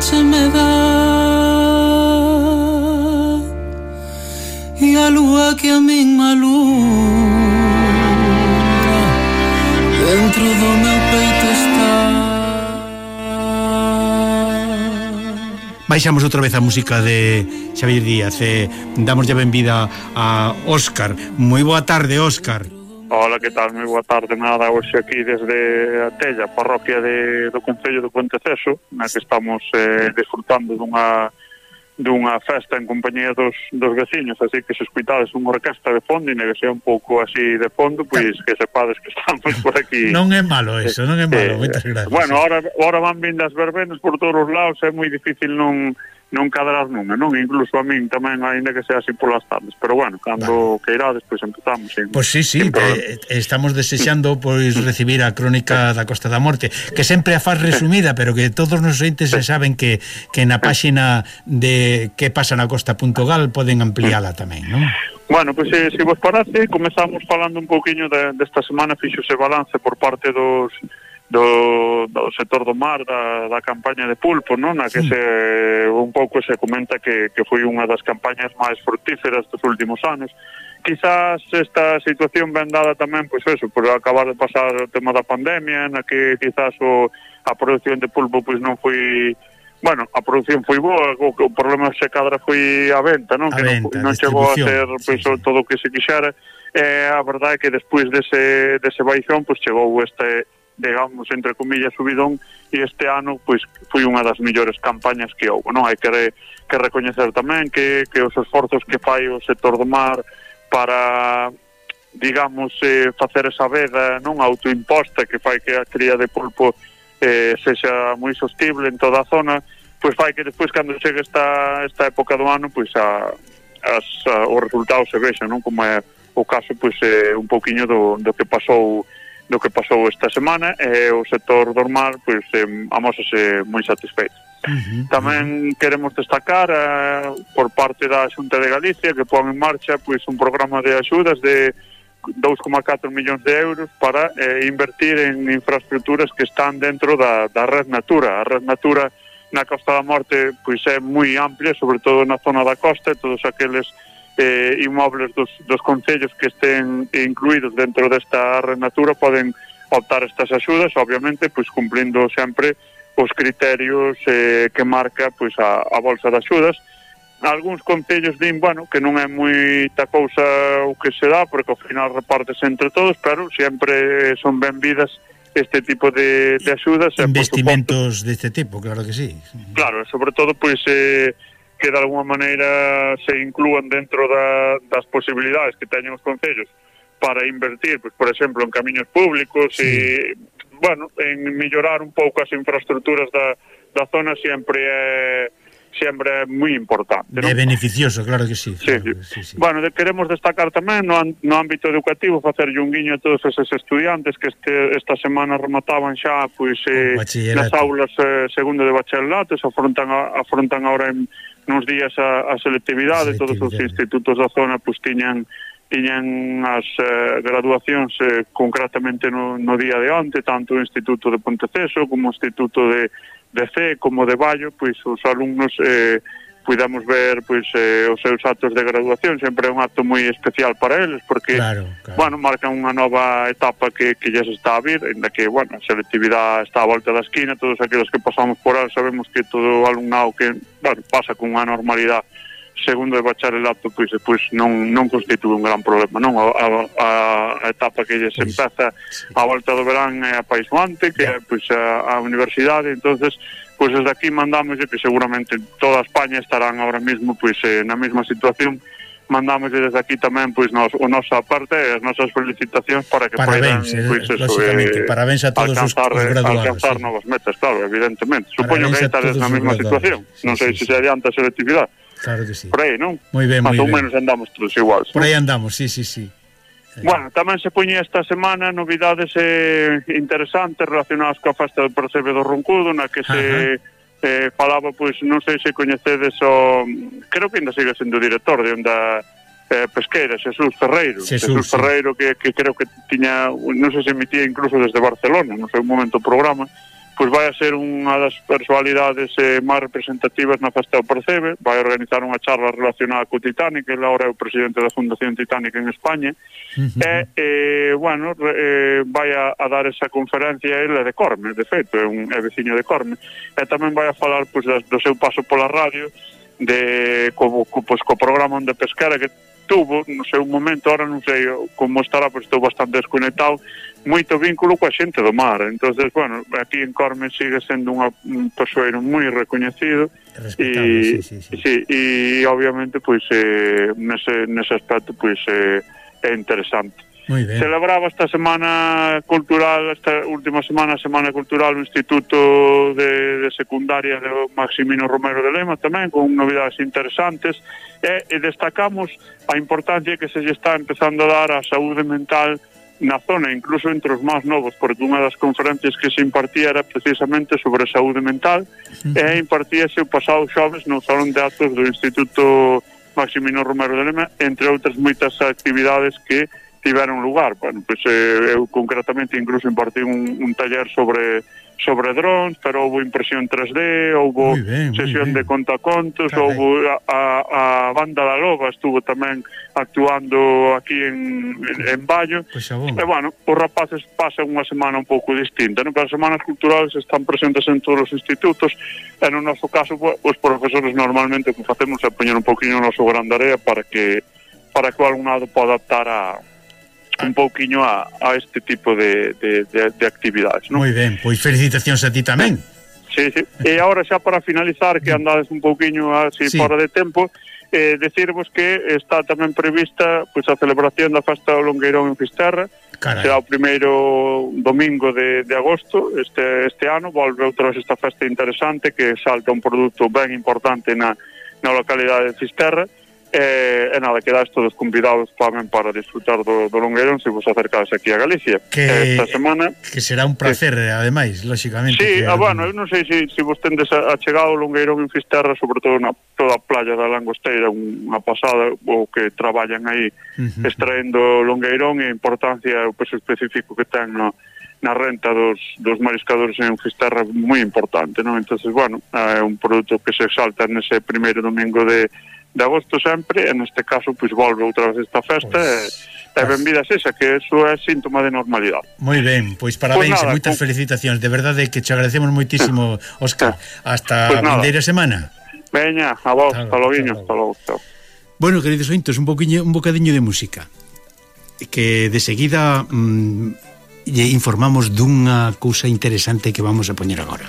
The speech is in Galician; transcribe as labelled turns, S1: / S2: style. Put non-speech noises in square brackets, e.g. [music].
S1: noche me dá e a lúa que a min malumbra dentro do meu peito está
S2: Baixamos outra vez a música de Xavier Díaz eh, e damoslle benvida a Óscar. Moi boa tarde, Óscar.
S3: Hola, que tal? Moi boa tarde. Nada, hoxe aquí desde a Tella, parroquia de, do Concello do Ponteceso, na que estamos eh, disfrutando dunha dunha festa en compañía dos, dos veciños, así que se escuitades unha orquesta de fondo e que sea un pouco así de fondo, pois que sepades que estamos por aquí. [laughs]
S2: Non é malo eso, non é malo, eh, moitas gracias.
S3: Bueno, ahora, ahora van vindo as verbenas por todos os lados, é moi difícil non non cadrar nunha, non? Incluso a min tamén, aínda que sea así polas tardes. Pero bueno, cando vale. queirades, pois empezamos. Sin,
S2: pois sí, sí, eh, estamos desexando pois recibir a crónica da Costa da Morte, que sempre a faz resumida, pero que todos nos entes se saben que, que na páxina de que pasa na costa.gal poden ampliála tamén, non?
S3: Bueno, pois pues, se, se vos parece, comezamos falando un pouquiño de, desta semana fixose balance por parte dos do, do sector do mar da, da campaña de pulpo non? na que sí. se, un pouco se comenta que, que foi unha das campañas máis fructíferas dos últimos anos quizás esta situación ben dada tamén pois eso, por acabar de pasar o tema da pandemia na que quizás o, a produción de pulpo pois non foi bueno, a produción foi boa, o, o problema se cadra foi a venta, non?
S2: A
S3: que
S2: venta,
S3: non, non chegou a ser pois, sí, sí. todo o que se quixera. Eh, a verdade é que despois dese, dese baixón pois, chegou este digamos, entre comillas, subidón e este ano pois foi unha das mellores campañas que houve, non? Hai que, re, que recoñecer tamén que, que os esforzos que fai o sector do mar para digamos, eh, facer esa veda non autoimposta que fai que a cría de pulpo eh, sexa moi sostible en toda a zona, pois fai que despois cando chegue esta, esta época do ano, pois a, as, a, os resultados se vexan, non? Como é o caso, pois, eh, un pouquiño do, do que pasou do que pasou esta semana e o sector do mar pois, eh, amosase moi satisfeito. Uh -huh. Tamén queremos destacar eh, por parte da Xunta de Galicia que pon en marcha pois un programa de axudas de 2,4 millóns de euros para eh, invertir en infraestructuras que están dentro da, da Red Natura. A Red Natura na Costa da Morte pois é moi amplia, sobre todo na zona da costa e todos aqueles eh, inmobles dos, dos concellos que estén incluídos dentro desta renatura poden optar estas axudas, obviamente, pois cumplindo sempre os criterios eh, que marca pois a, a bolsa de axudas. Alguns concellos din, bueno, que non é moita cousa o que se dá, porque ao final repartes entre todos, pero sempre son benvidas este tipo de, de axudas.
S2: Investimentos deste tipo, claro que sí.
S3: Claro, sobre todo, pois... Eh, que de alguma maneira se inclúan dentro da, das posibilidades que teñen os concellos para invertir, pues, por exemplo, en camiños públicos sí. e, bueno, en mellorar un pouco as infraestructuras da, da zona sempre é sempre é moi importante.
S2: É beneficioso, claro que sí.
S3: Claro sí, que sí. sí, sí. Bueno, de, queremos destacar tamén no, no ámbito educativo facer un guiño a todos esos estudiantes que este, esta semana remataban xa pois, eh, nas aulas eh, segundo de bacharelato, se afrontan, a, afrontan ahora en nuns días a, a selectividade, todos os institutos da zona pois, tiñan tiñan as eh, graduacións eh, concretamente no, no día de onte, tanto o Instituto de Ponteceso como o Instituto de, de C, como de Vallo, pois os alumnos eh, Cuidamos ver pois eh, os seus actos de graduación, sempre é un acto moi especial para eles porque
S2: claro, claro.
S3: bueno, marcan unha nova etapa que que lles está a vir, en que bueno, a selectividade está a volta da esquina, todos aqueles que pasamos por ela sabemos que todo alumnado que bueno, pasa con unha normalidade segundo de bacharelato pois pois non non constitúe un gran problema, non? A, a, a etapa que se empeza a volta do verán é a apaisante, que é pois a, a universidade, entonces pois desde aquí mandamos que seguramente toda España estarán ahora mesmo pois eh, na mesma situación mandamos desde aquí tamén pois nos, o nosa parte e as nosas felicitacións para que
S2: parabéns, poidan pois, eso, eh, parabéns a todos alcanzar, os, os eh, graduados
S3: alcanzar sí. novas metas, claro, evidentemente supoño que estades na mesma situación sí, non sei sí, se sí. se adianta a selectividade
S2: Claro que sí.
S3: Por aí, non?
S2: Moi ben, moi ben.
S3: Más ou menos andamos todos iguais.
S2: Por aí andamos, sí, sí, sí. Eh.
S3: Bueno, tamén se poñía esta semana novidades eh, interesantes relacionadas coa festa do Percebe do Roncudo, na que se... Eh, falaba, pois, non sei se coñecedes o... Creo que ainda sigue sendo director de onda eh, pesqueira, Xesús Ferreiro.
S2: Xesús,
S3: Xesús Ferreiro, sí. que, que creo que tiña, non sei se emitía incluso desde Barcelona, non sei un momento o programa, pois vai a ser unha das personalidades eh, máis representativas na festa do Percebe, vai organizar unha charla relacionada co Titanic, ele agora é o presidente da Fundación Titanic en España, uh eh, -huh. e, eh, bueno, re, eh, vai a, a dar esa conferencia ele de Corme, de feito, é un é veciño de Corme, e tamén vai a falar pois, das, do seu paso pola radio, de co, co, pois, co programa onde pescara que tuvo no seu momento, ahora non sei como estará, pero estou bastante desconectado, moito vínculo coa xente do mar. entonces bueno, aquí en Corme sigue sendo unha, un persoeiro moi recoñecido
S2: e, sí, sí, sí.
S3: Sí, e obviamente pois pues, eh, nese, nese aspecto pois pues, eh, é interesante. Celebraba esta semana cultural, esta última semana, semana cultural, o Instituto de, de Secundaria de Maximino Romero de Lema tamén, con novidades interesantes, e, e destacamos a importancia que se lle está empezando a dar á saúde mental na zona, incluso entre os máis novos, porque unha das conferencias que se impartía era precisamente sobre saúde mental, sí. e impartíase o pasado xoves no Salón de Actos do Instituto Maximino Romero de Lema, entre outras moitas actividades que tiveron lugar. Bueno, pois, eh, eu concretamente incluso impartí un, un taller sobre sobre drones, pero houve impresión 3D, houve ben, sesión de contacontos, Carai. houve a, a, a banda da Loba estuvo tamén actuando aquí en, en Ballo.
S2: Pues
S3: e, bueno, os rapaces pasan unha semana un pouco distinta, non? pero as semanas culturales están presentes en todos os institutos, e no noso caso, os profesores normalmente o que facemos é poñer un poquinho o noso grande área para que para que o alumnado poda adaptar a, un pouquiño a, a este tipo de, de, de, de actividades. ¿no?
S2: Moi ben, pois felicitacións a ti tamén.
S3: Sí, sí. E agora xa para finalizar, que andades un pouquiño así sí. fora de tempo, eh, decirvos que está tamén prevista pois, a celebración da festa do Longueirón en Fisterra Carai. será o primeiro domingo de, de agosto este, este ano volve outra vez esta festa interesante que salta un produto ben importante na, na localidade de Fisterra E, e nada, quedáis todos convidados tamén para disfrutar do, do Longueirón se vos acercades aquí a Galicia
S2: que, esta semana. Que será un placer, que, ademais, lóxicamente.
S3: Sí,
S2: que,
S3: ah, bueno, eu non sei se se vos tendes achegado o Longueirón en Fisterra, sobre todo na toda a playa da Langosteira, unha pasada, o que traballan aí uh -huh. extraendo o Longueirón e a importancia o peso específico que ten no, na renta dos, dos mariscadores en Fisterra moi importante, non? entonces bueno, é un produto que se exalta nese primeiro domingo de de agosto sempre, e neste caso pois volve outra vez esta festa pues, e, e benvidas esa, que eso é síntoma de normalidade.
S2: Moi ben, pois parabéns pues nada, e moitas con... felicitacións, de verdade que te agradecemos moitísimo, [laughs] Óscar, hasta pues a vindeira semana.
S3: Veña, a vos, hasta logo, hasta logo.
S2: Bueno, queridos ointos, un boquiño, un bocadiño de música que de seguida Mmm, lle informamos dunha cousa interesante que vamos a poñer agora.